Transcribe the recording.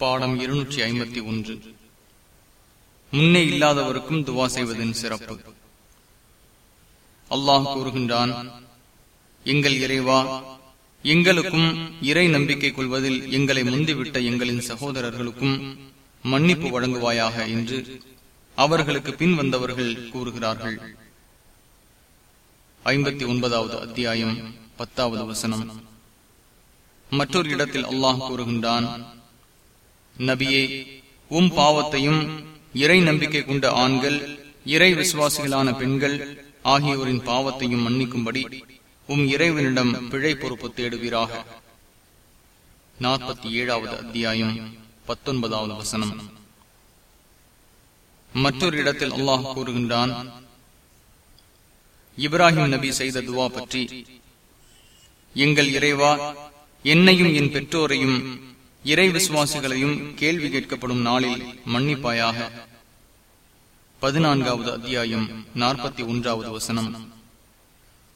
பாடம் இருநூற்றி ஐம்பத்தி ஒன்று. முன்னே இல்லாதவருக்கும் துவா செய்வதன் சிறப்பு. அல்லாஹ் கூறுகின்றான் எங்கள் இறைவா எங்களுக்கும் இறை நம்பிக்கை கொள்வதில் எங்களை முந்திவிட்ட எங்களின் சகோதரர்களுக்கும் மன்னிப்பு வழங்குவாயாக என்று அவர்களுக்கு பின் வந்தவர்கள் கூறுகிறார்கள். ஐம்பத்தி ஒன்பதாவது அத்தியாயம் பத்தாவது வசனம். மற்றொரு இடத்தில் அல்லாஹ் கூறுகின்றான் நபியே உம் பாவத்தையும் இறை நம்பிக்கை கொண்ட ஆண்கள் இறை விசுவாசிகளான பெண்கள் ஆகியோரின் பாவத்தையும் மன்னிக்கும்படி உம் இறைவனிடம் பிழை பொறுப்பு தேடுவீராக. நாற்பத்தி ஏழாவது அத்தியாயம் பத்தொன்பதாவது வசனம். மற்றொரு இடத்தில் அல்லாஹ் கூறுகின்றான் இப்ராஹிம் நபி செய்த துவா பற்றி எங்கள் இறைவா என்னையும் என் பெற்றோரையும் இறை விசுவாசிகளையும் கேள்வி கேட்கப்படும் நாளில் மன்னிப்பாயாக. பதினான்காவது அத்தியாயம் நாற்பத்தி ஒன்றாவது வசனம்.